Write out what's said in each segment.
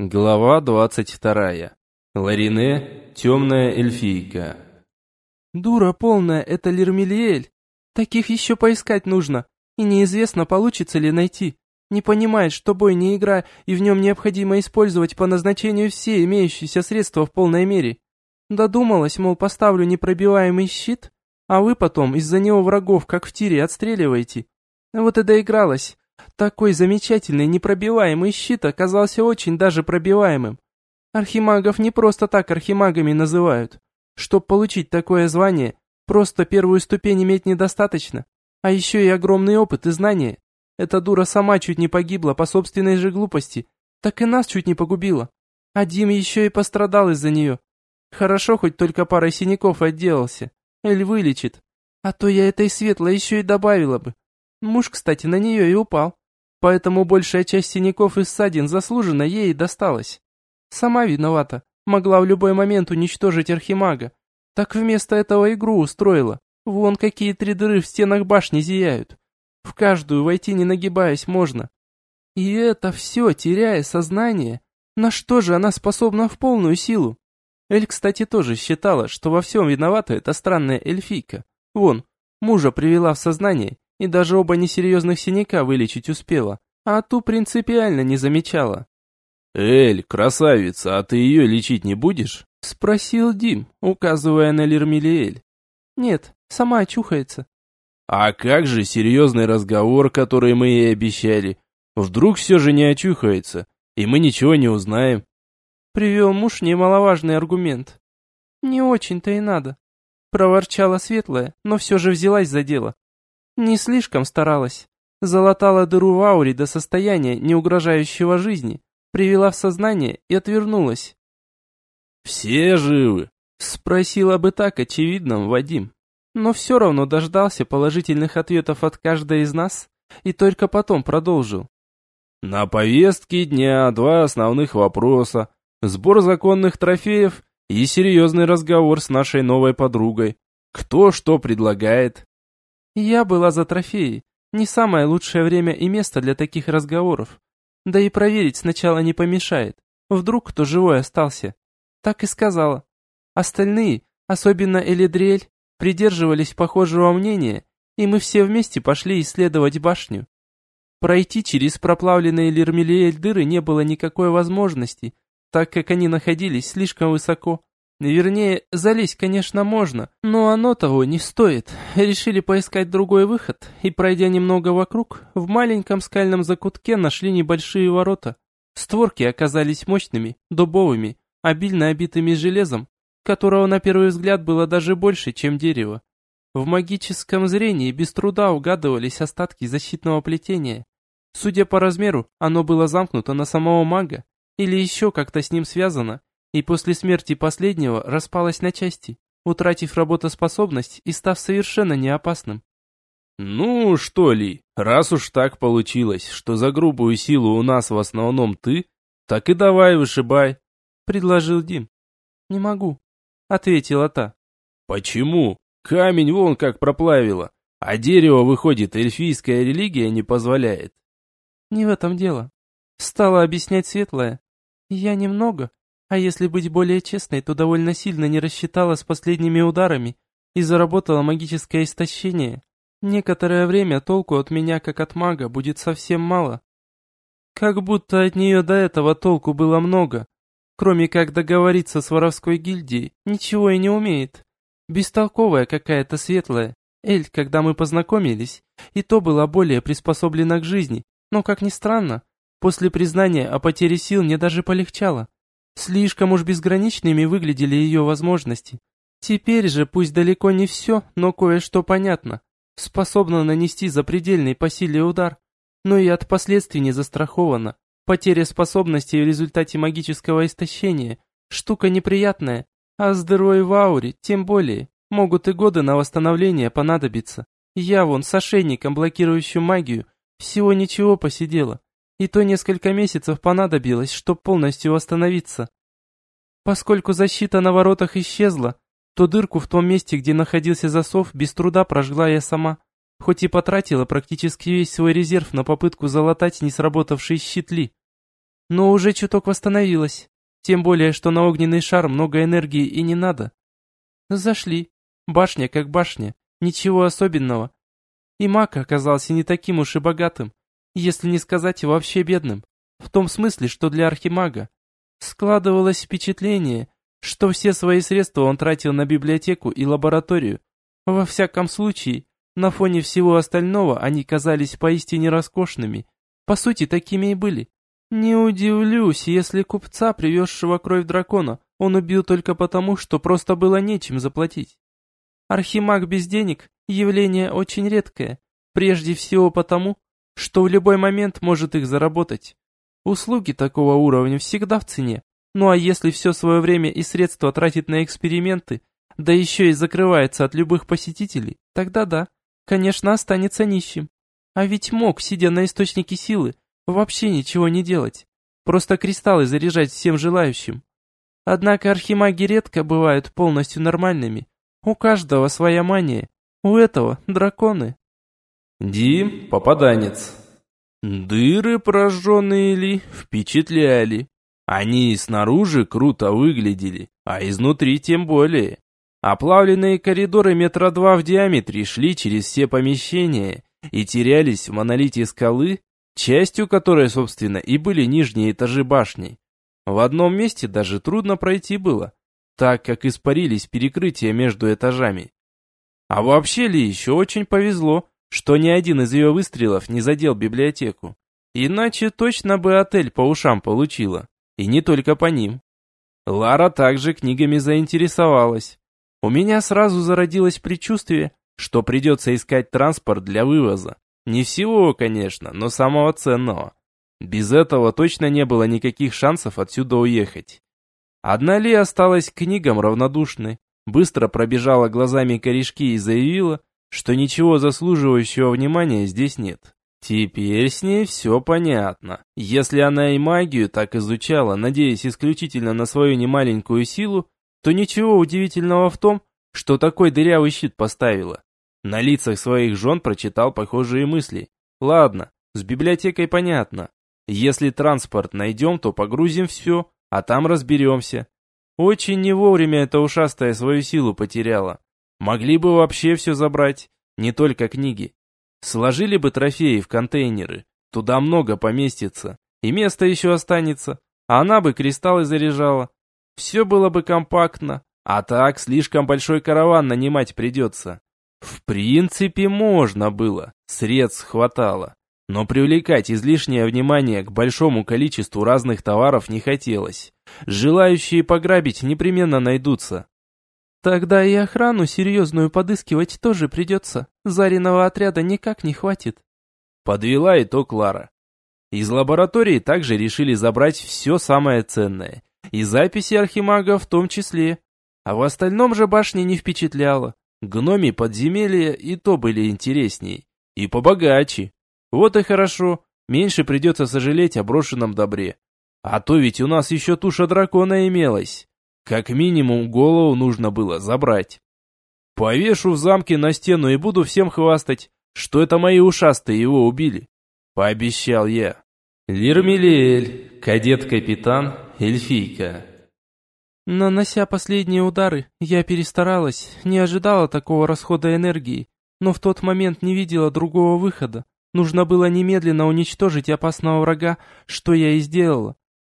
Глава двадцать вторая. Ларине, темная эльфийка. Дура полная, это Лермелиэль. Таких еще поискать нужно. И неизвестно, получится ли найти. Не понимает, что бой не игра, и в нем необходимо использовать по назначению все имеющиеся средства в полной мере. Додумалась, мол, поставлю непробиваемый щит, а вы потом из-за него врагов, как в тире, отстреливаете. Вот и доигралась. Такой замечательный непробиваемый щит оказался очень даже пробиваемым. Архимагов не просто так архимагами называют. Чтоб получить такое звание, просто первую ступень иметь недостаточно, а еще и огромный опыт и знания. Эта дура сама чуть не погибла по собственной же глупости, так и нас чуть не погубила. А Дим еще и пострадал из-за нее. Хорошо, хоть только парой синяков отделался. Эль вылечит. А то я этой светлой еще и добавила бы. Муж, кстати, на нее и упал. Поэтому большая часть синяков и ссадин заслуженно ей досталась. Сама виновата. Могла в любой момент уничтожить архимага. Так вместо этого игру устроила. Вон какие три дыры в стенах башни зияют. В каждую войти не нагибаясь можно. И это все, теряя сознание. На что же она способна в полную силу? Эль, кстати, тоже считала, что во всем виновата эта странная эльфийка. Вон, мужа привела в сознание и даже оба несерьезных синяка вылечить успела, а ту принципиально не замечала. «Эль, красавица, а ты ее лечить не будешь?» — спросил Дим, указывая на Лермелиэль. «Нет, сама очухается». «А как же серьезный разговор, который мы ей обещали? Вдруг все же не очухается, и мы ничего не узнаем?» Привел муж немаловажный аргумент. «Не очень-то и надо», — проворчала Светлая, но все же взялась за дело. Не слишком старалась. Залатала дыру в ауре до состояния, не угрожающего жизни, привела в сознание и отвернулась. «Все живы?» — спросила бы так очевидным Вадим. Но все равно дождался положительных ответов от каждой из нас и только потом продолжил. «На повестке дня два основных вопроса. Сбор законных трофеев и серьезный разговор с нашей новой подругой. Кто что предлагает?» Я была за трофеи. Не самое лучшее время и место для таких разговоров. Да и проверить сначала не помешает. Вдруг кто живой остался. Так и сказала. Остальные, особенно Элидриэль, придерживались похожего мнения, и мы все вместе пошли исследовать башню. Пройти через проплавленные Лермелиэль дыры не было никакой возможности, так как они находились слишком высоко, Вернее, залезть, конечно, можно, но оно того не стоит. Решили поискать другой выход, и, пройдя немного вокруг, в маленьком скальном закутке нашли небольшие ворота. Створки оказались мощными, дубовыми, обильно обитыми железом, которого на первый взгляд было даже больше, чем дерево. В магическом зрении без труда угадывались остатки защитного плетения. Судя по размеру, оно было замкнуто на самого мага, или еще как-то с ним связано, и после смерти последнего распалась на части, утратив работоспособность и став совершенно неопасным. «Ну, что ли, раз уж так получилось, что за грубую силу у нас в основном ты, так и давай вышибай», — предложил Дим. «Не могу», — ответила та. «Почему? Камень вон как проплавило, а дерево, выходит, эльфийская религия не позволяет». «Не в этом дело», — стала объяснять Светлая. «Я немного, а если быть более честной, то довольно сильно не рассчитала с последними ударами и заработала магическое истощение. Некоторое время толку от меня, как от мага, будет совсем мало. Как будто от нее до этого толку было много. Кроме как договориться с воровской гильдией, ничего и не умеет. Бестолковая какая-то светлая. Эль, когда мы познакомились, и то была более приспособлена к жизни. Но, как ни странно, после признания о потере сил мне даже полегчало. Слишком уж безграничными выглядели ее возможности. Теперь же, пусть далеко не все, но кое-что понятно. Способна нанести запредельный по силе удар, но и от последствий не застрахована. Потеря способностей в результате магического истощения – штука неприятная, а с дырой в ауре, тем более, могут и годы на восстановление понадобиться. Я вон с ошейником, блокирующим магию, всего ничего посидела. И то несколько месяцев понадобилось, чтобы полностью восстановиться. Поскольку защита на воротах исчезла, то дырку в том месте, где находился засов, без труда прожгла я сама, хоть и потратила практически весь свой резерв на попытку залатать не сработавшие щитли. но уже чуток восстановилась. Тем более, что на огненный шар много энергии и не надо. Зашли. Башня как башня, ничего особенного. И маг оказался не таким уж и богатым, если не сказать вообще бедным. В том смысле, что для архимага. Складывалось впечатление, что все свои средства он тратил на библиотеку и лабораторию. Во всяком случае, на фоне всего остального они казались поистине роскошными. По сути, такими и были. Не удивлюсь, если купца, привезшего кровь дракона, он убил только потому, что просто было нечем заплатить. Архимаг без денег – явление очень редкое, прежде всего потому, что в любой момент может их заработать. Услуги такого уровня всегда в цене. Ну а если все свое время и средства тратит на эксперименты, да еще и закрывается от любых посетителей, тогда да, конечно, останется нищим. А ведь мог, сидя на источнике силы, Вообще ничего не делать. Просто кристаллы заряжать всем желающим. Однако архимаги редко бывают полностью нормальными. У каждого своя мания. У этого драконы. Дим – попаданец. Дыры, прожженные ли, впечатляли. Они и снаружи круто выглядели, а изнутри тем более. Оплавленные коридоры метра два в диаметре шли через все помещения и терялись в монолите скалы, частью которой, собственно, и были нижние этажи башни. В одном месте даже трудно пройти было, так как испарились перекрытия между этажами. А вообще ли еще очень повезло, что ни один из ее выстрелов не задел библиотеку. Иначе точно бы отель по ушам получила. И не только по ним. Лара также книгами заинтересовалась. У меня сразу зародилось предчувствие, что придется искать транспорт для вывоза. Не всего, конечно, но самого ценного. Без этого точно не было никаких шансов отсюда уехать. Одна Ли осталась к книгам равнодушной, быстро пробежала глазами корешки и заявила, что ничего заслуживающего внимания здесь нет. Теперь с ней все понятно. Если она и магию так изучала, надеясь исключительно на свою немаленькую силу, то ничего удивительного в том, что такой дырявый щит поставила. На лицах своих жен прочитал похожие мысли. Ладно, с библиотекой понятно. Если транспорт найдем, то погрузим все, а там разберемся. Очень не вовремя эта ушастая свою силу потеряла. Могли бы вообще все забрать, не только книги. Сложили бы трофеи в контейнеры, туда много поместится, и место еще останется, а она бы кристаллы заряжала. Все было бы компактно, а так слишком большой караван нанимать придется. В принципе, можно было, средств хватало. Но привлекать излишнее внимание к большому количеству разных товаров не хотелось. Желающие пограбить непременно найдутся. Тогда и охрану серьезную подыскивать тоже придется. Зариного отряда никак не хватит. Подвела итог Лара. Из лаборатории также решили забрать все самое ценное. И записи архимага в том числе. А в остальном же башня не впечатляла. Гноми подземелья и то были интересней. И побогаче. Вот и хорошо. Меньше придется сожалеть о брошенном добре. А то ведь у нас еще туша дракона имелась. Как минимум голову нужно было забрать. Повешу в замке на стену и буду всем хвастать, что это мои ушастые его убили. Пообещал я. Лирмелиэль, кадет-капитан, эльфийка. Нанося последние удары, я перестаралась, не ожидала такого расхода энергии, но в тот момент не видела другого выхода. Нужно было немедленно уничтожить опасного врага, что я и сделала.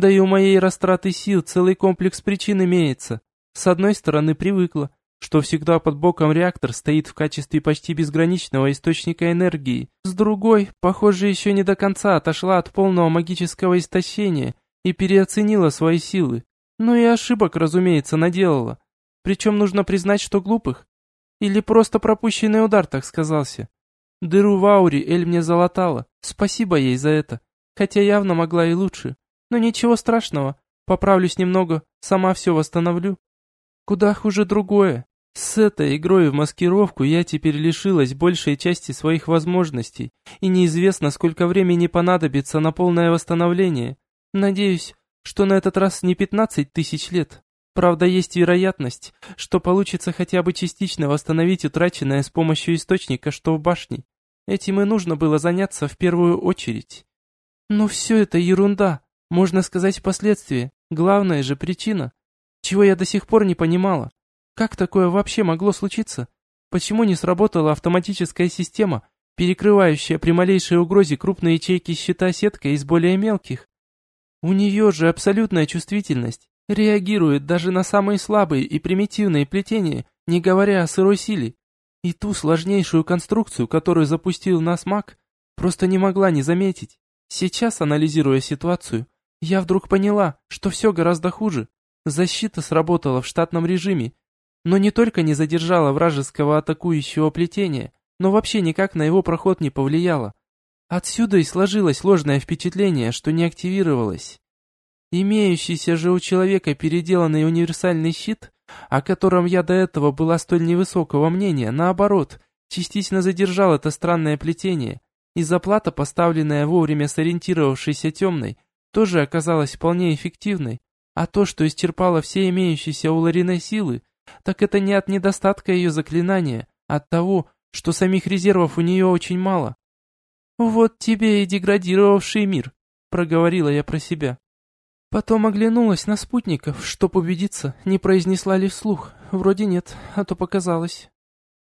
Да и у моей растраты сил целый комплекс причин имеется. С одной стороны, привыкла, что всегда под боком реактор стоит в качестве почти безграничного источника энергии. С другой, похоже, еще не до конца отошла от полного магического истощения и переоценила свои силы. Ну и ошибок, разумеется, наделала. Причем нужно признать, что глупых. Или просто пропущенный удар, так сказался. Дыру в ауре Эль мне залатала. Спасибо ей за это. Хотя явно могла и лучше. Но ничего страшного. Поправлюсь немного, сама все восстановлю. Куда хуже другое. С этой игрой в маскировку я теперь лишилась большей части своих возможностей, и неизвестно, сколько времени понадобится на полное восстановление. Надеюсь, что на этот раз не 15 тысяч лет. Правда, есть вероятность, что получится хотя бы частично восстановить утраченное с помощью источника, что в башне. Этим и нужно было заняться в первую очередь. Но все это ерунда. Можно сказать последствия, главная же причина, чего я до сих пор не понимала. Как такое вообще могло случиться? Почему не сработала автоматическая система, перекрывающая при малейшей угрозе крупные ячейки щита сеткой из более мелких? У нее же абсолютная чувствительность, реагирует даже на самые слабые и примитивные плетения, не говоря о сырой силе. И ту сложнейшую конструкцию, которую запустил нас маг, просто не могла не заметить. Сейчас, анализируя ситуацию, я вдруг поняла, что все гораздо хуже. Защита сработала в штатном режиме, но не только не задержала вражеского атакующего плетения, но вообще никак на его проход не повлияла. Отсюда и сложилось ложное впечатление, что не активировалось. Имеющийся же у человека переделанный универсальный щит, о котором я до этого была столь невысокого мнения, наоборот, частично задержал это странное плетение, и заплата, поставленная вовремя сориентировавшейся темной, тоже оказалась вполне эффективной, а то, что исчерпало все имеющиеся у Лариной силы, так это не от недостатка ее заклинания, а от того, что самих резервов у нее очень мало. «Вот тебе и деградировавший мир», — проговорила я про себя. Потом оглянулась на спутников, чтоб убедиться, не произнесла ли вслух. Вроде нет, а то показалось.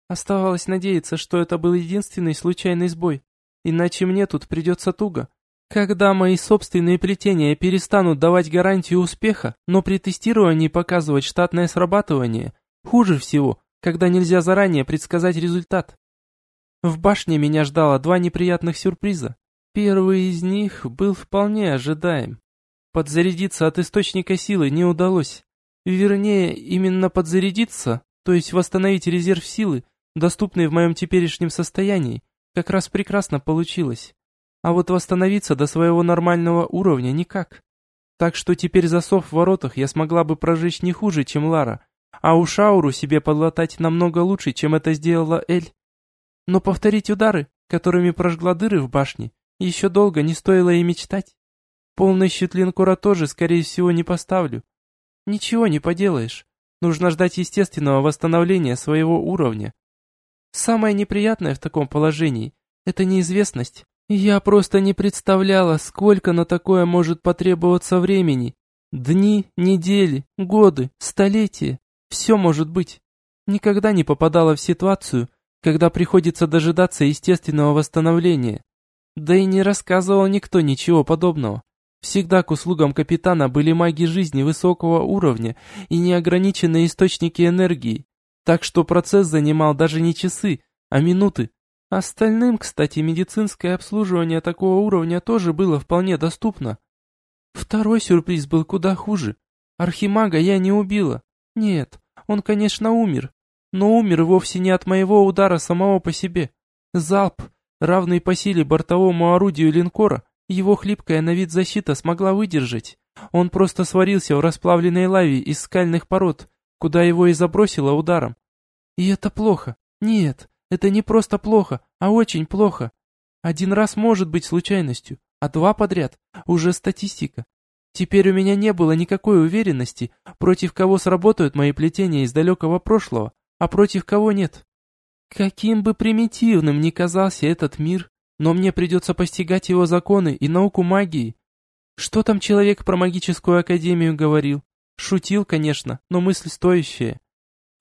Оставалось надеяться, что это был единственный случайный сбой. Иначе мне тут придется туго. Когда мои собственные плетения перестанут давать гарантию успеха, но при тестировании показывать штатное срабатывание, хуже всего, когда нельзя заранее предсказать результат. В башне меня ждало два неприятных сюрприза. Первый из них был вполне ожидаем. Подзарядиться от источника силы не удалось. Вернее, именно подзарядиться, то есть восстановить резерв силы, доступный в моем теперешнем состоянии, как раз прекрасно получилось. А вот восстановиться до своего нормального уровня никак. Так что теперь засов в воротах я смогла бы прожечь не хуже, чем Лара, а у Шауру себе подлатать намного лучше, чем это сделала Эль. Но повторить удары, которыми прожгла дыры в башне, еще долго не стоило и мечтать. Полный щит линкора тоже, скорее всего, не поставлю. Ничего не поделаешь. Нужно ждать естественного восстановления своего уровня. Самое неприятное в таком положении – это неизвестность. Я просто не представляла, сколько на такое может потребоваться времени. Дни, недели, годы, столетия. Все может быть. Никогда не попадала в ситуацию, когда приходится дожидаться естественного восстановления. Да и не рассказывал никто ничего подобного. Всегда к услугам капитана были маги жизни высокого уровня и неограниченные источники энергии, так что процесс занимал даже не часы, а минуты. Остальным, кстати, медицинское обслуживание такого уровня тоже было вполне доступно. Второй сюрприз был куда хуже. Архимага я не убила. Нет, он, конечно, умер. Но умер вовсе не от моего удара самого по себе. Залп, равный по силе бортовому орудию линкора, его хлипкая на вид защита смогла выдержать. Он просто сварился в расплавленной лаве из скальных пород, куда его и забросило ударом. И это плохо. Нет, это не просто плохо, а очень плохо. Один раз может быть случайностью, а два подряд – уже статистика. Теперь у меня не было никакой уверенности, против кого сработают мои плетения из далекого прошлого, а против кого нет. Каким бы примитивным ни казался этот мир, но мне придется постигать его законы и науку магии. Что там человек про магическую академию говорил? Шутил, конечно, но мысль стоящая.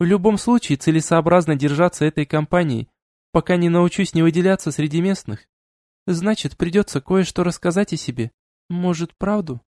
В любом случае целесообразно держаться этой компании, пока не научусь не выделяться среди местных. Значит, придется кое-что рассказать о себе. Может, правду?